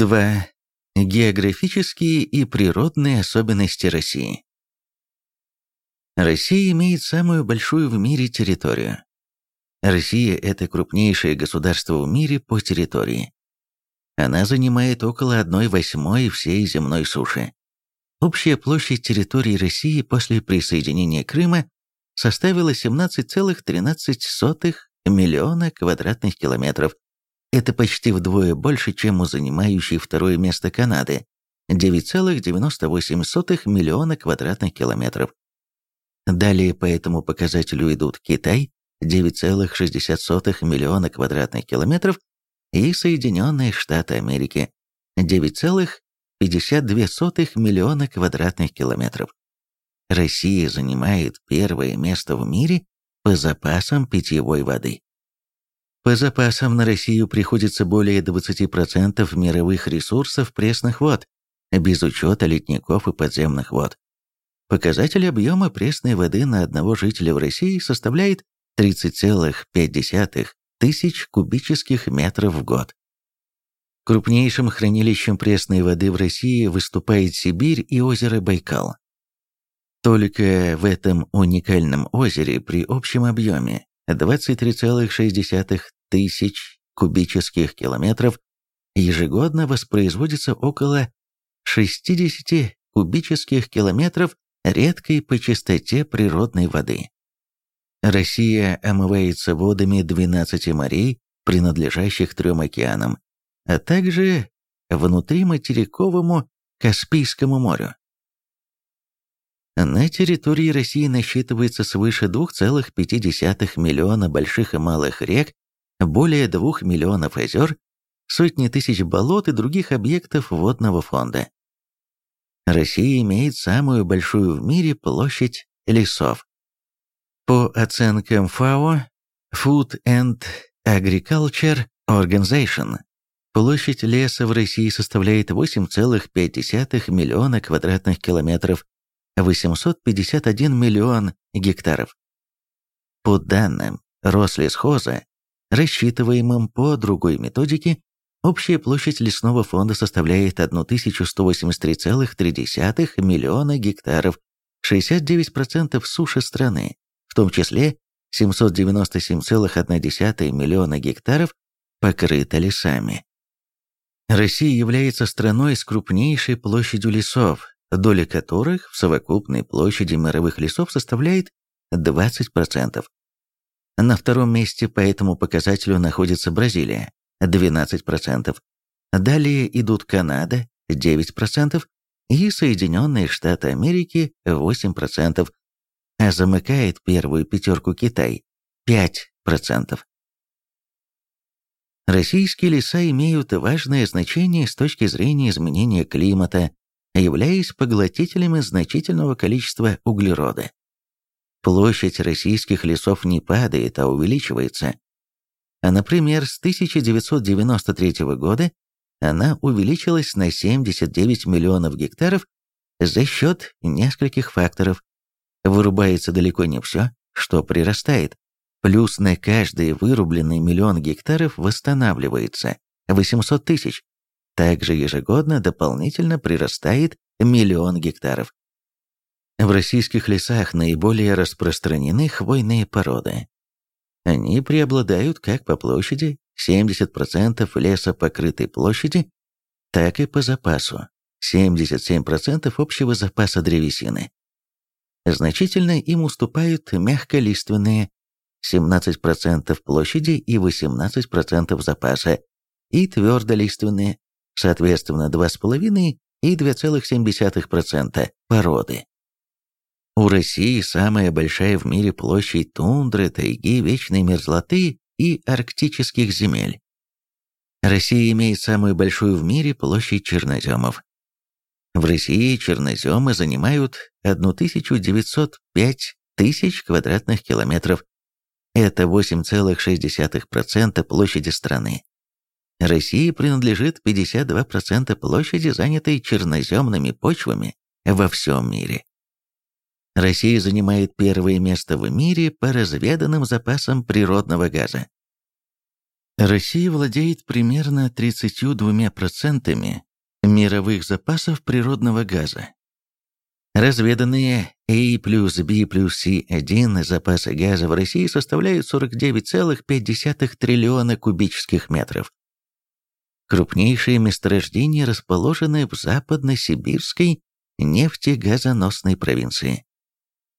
2. Географические и природные особенности России. Россия имеет самую большую в мире территорию. Россия – это крупнейшее государство в мире по территории. Она занимает около 1 восьмой всей земной суши. Общая площадь территории России после присоединения Крыма составила 17,13 миллиона квадратных километров. Это почти вдвое больше, чем у занимающей второе место Канады – 9,98 миллиона квадратных километров. Далее по этому показателю идут Китай – 9,60 миллиона квадратных километров и Соединенные Штаты Америки – 9,52 миллиона квадратных километров. Россия занимает первое место в мире по запасам питьевой воды. По запасам на Россию приходится более 20% мировых ресурсов пресных вод, без учета ледников и подземных вод. Показатель объема пресной воды на одного жителя в России составляет 30,5 тысяч кубических метров в год. Крупнейшим хранилищем пресной воды в России выступает Сибирь и озеро Байкал. Только в этом уникальном озере при общем объеме 23,6 тысяч кубических километров ежегодно воспроизводится около 60 кубических километров редкой по чистоте природной воды. Россия омывается водами 12 морей, принадлежащих трем океанам, а также внутриматериковому Каспийскому морю. На территории России насчитывается свыше 2,5 миллиона больших и малых рек, более 2 миллионов озер, сотни тысяч болот и других объектов водного фонда. Россия имеет самую большую в мире площадь лесов. По оценкам ФАО, Food and Agriculture Organization, площадь леса в России составляет 8,5 миллиона квадратных километров, 851 миллион гектаров. По данным Рослесхоза, рассчитываемым по другой методике, общая площадь лесного фонда составляет 1183,3 миллиона гектаров, 69% суши страны, в том числе 797,1 миллиона гектаров покрыто лесами. Россия является страной с крупнейшей площадью лесов, доля которых в совокупной площади мировых лесов составляет 20%. На втором месте по этому показателю находится Бразилия – 12%. Далее идут Канада – 9% и Соединенные Штаты Америки – 8%, а замыкает первую пятерку Китай – 5%. Российские леса имеют важное значение с точки зрения изменения климата, являясь поглотителями значительного количества углерода. Площадь российских лесов не падает, а увеличивается. А, например, с 1993 года она увеличилась на 79 миллионов гектаров за счет нескольких факторов. Вырубается далеко не все, что прирастает. Плюс на каждый вырубленный миллион гектаров восстанавливается 800 тысяч. Также ежегодно дополнительно прирастает миллион гектаров. В российских лесах наиболее распространены хвойные породы. Они преобладают как по площади, 70% леса покрытой площади, так и по запасу, 77% общего запаса древесины. Значительно им уступают мягколиственные, 17% площади и 18% запаса, и твердолиственные, соответственно 2,5 и 2,7% породы. У России самая большая в мире площадь тундры, тайги, вечной мерзлоты и арктических земель. Россия имеет самую большую в мире площадь черноземов. В России черноземы занимают 1905 тысяч квадратных километров. Это 8,6% площади страны. России принадлежит 52% площади, занятой черноземными почвами во всем мире. Россия занимает первое место в мире по разведанным запасам природного газа. Россия владеет примерно 32% мировых запасов природного газа. Разведанные A плюс B плюс C1 запасы газа в России составляют 49,5 триллиона кубических метров. Крупнейшие месторождения расположены в западно-сибирской нефтегазоносной провинции.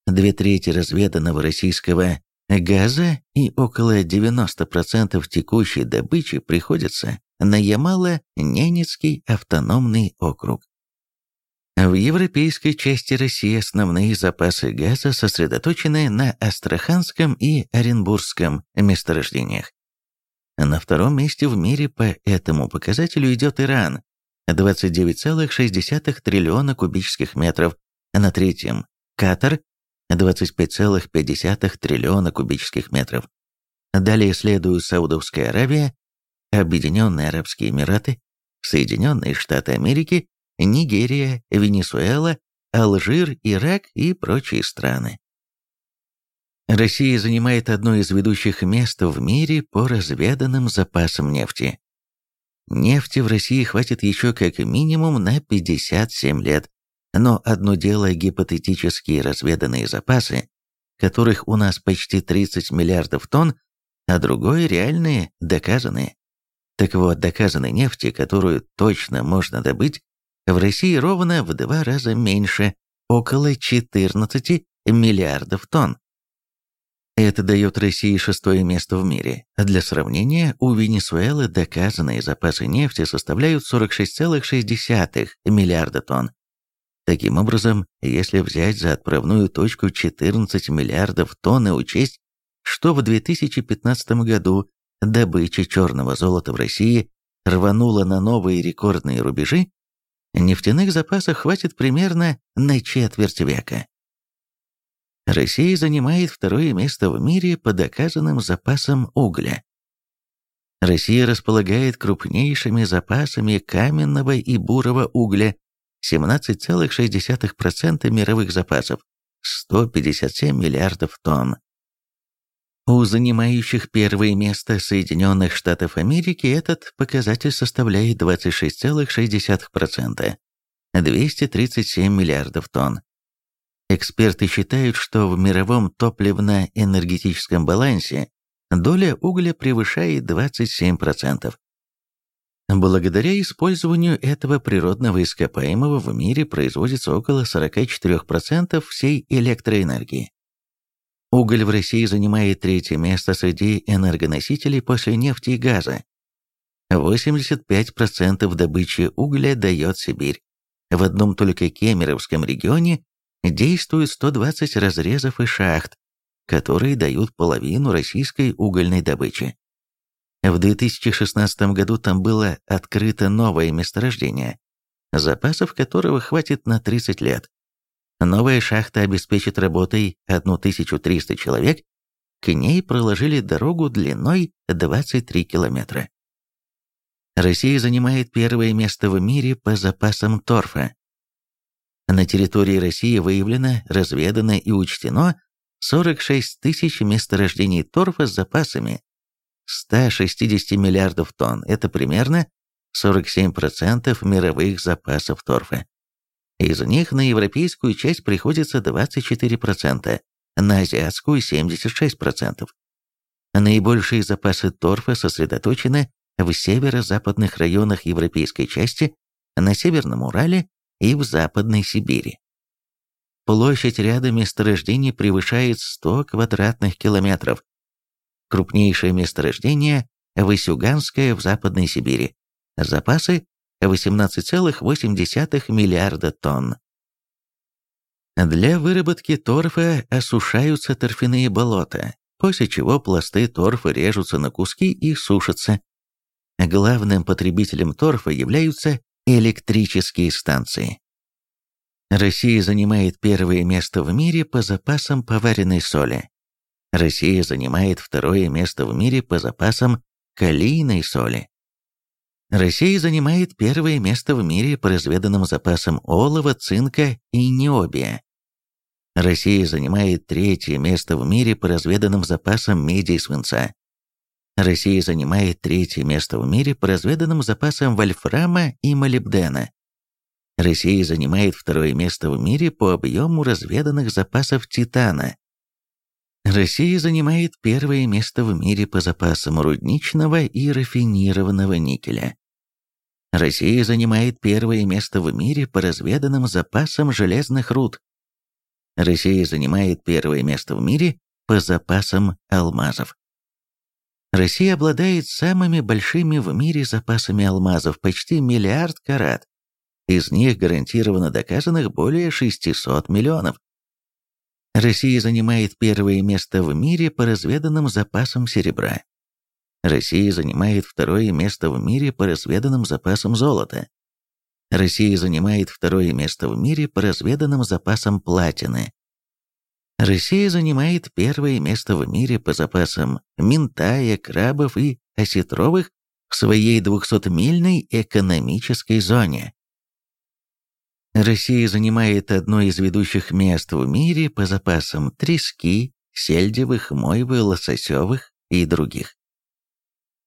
Две трети разведанного российского газа и около 90% текущей добычи приходится на Ямало-Ненецкий автономный округ. В европейской части России основные запасы газа сосредоточены на Астраханском и Оренбургском месторождениях. На втором месте в мире по этому показателю идет Иран – 29,6 триллиона кубических метров, на третьем – Катар 25,5 триллиона кубических метров. Далее следуют Саудовская Аравия, Объединенные Арабские Эмираты, Соединенные Штаты Америки, Нигерия, Венесуэла, Алжир, Ирак и прочие страны. Россия занимает одно из ведущих мест в мире по разведанным запасам нефти. Нефти в России хватит еще как минимум на 57 лет, но одно дело гипотетические разведанные запасы, которых у нас почти 30 миллиардов тонн, а другое реальные, доказанные. Так вот, доказанной нефти, которую точно можно добыть, в России ровно в два раза меньше, около 14 миллиардов тонн. Это дает России шестое место в мире. Для сравнения, у Венесуэлы доказанные запасы нефти составляют 46,6 миллиарда тонн, Таким образом, если взять за отправную точку 14 миллиардов тонн и учесть, что в 2015 году добыча черного золота в России рванула на новые рекордные рубежи, нефтяных запасов хватит примерно на четверть века. Россия занимает второе место в мире по доказанным запасам угля. Россия располагает крупнейшими запасами каменного и бурого угля 17,6% мировых запасов, 157 миллиардов тонн. У занимающих первое место Соединенных Штатов Америки этот показатель составляет 26,6%, 237 миллиардов тонн. Эксперты считают, что в мировом топливно-энергетическом балансе доля угля превышает 27%. Благодаря использованию этого природного ископаемого в мире производится около 44% всей электроэнергии. Уголь в России занимает третье место среди энергоносителей после нефти и газа. 85% добычи угля дает Сибирь. В одном только Кемеровском регионе действует 120 разрезов и шахт, которые дают половину российской угольной добычи. В 2016 году там было открыто новое месторождение, запасов которого хватит на 30 лет. Новая шахта обеспечит работой 1300 человек, к ней проложили дорогу длиной 23 километра. Россия занимает первое место в мире по запасам торфа. На территории России выявлено, разведано и учтено 46 тысяч месторождений торфа с запасами 160 миллиардов тонн, это примерно 47% мировых запасов торфа. Из них на европейскую часть приходится 24%, на азиатскую 76%. Наибольшие запасы торфа сосредоточены в северо-западных районах европейской части, на Северном Урале и в Западной Сибири. Площадь ряда месторождений превышает 100 квадратных километров, Крупнейшее месторождение – Васюганское в Западной Сибири. Запасы – 18,8 миллиарда тонн. Для выработки торфа осушаются торфяные болота, после чего пласты торфа режутся на куски и сушатся. Главным потребителем торфа являются электрические станции. Россия занимает первое место в мире по запасам поваренной соли. Россия занимает второе место в мире по запасам калийной соли. Россия занимает первое место в мире по разведанным запасам олова, цинка и необия. Россия занимает третье место в мире по разведанным запасам меди и свинца. Россия занимает третье место в мире по разведанным запасам вольфрама и молибдена. Россия занимает второе место в мире по объему разведанных запасов титана. Россия занимает первое место в мире по запасам рудничного и рафинированного никеля. Россия занимает первое место в мире по разведанным запасам железных руд. Россия занимает первое место в мире по запасам алмазов. Россия обладает самыми большими в мире запасами алмазов, почти миллиард карат. Из них гарантированно доказанных более 600 миллионов. Россия занимает первое место в мире по разведанным запасам серебра. Россия занимает второе место в мире по разведанным запасам золота. Россия занимает второе место в мире по разведанным запасам платины. Россия занимает первое место в мире по запасам минтая, крабов и осетровых в своей 200-мильной экономической зоне. Россия занимает одно из ведущих мест в мире по запасам трески, сельдевых, мойвы, лососевых и других.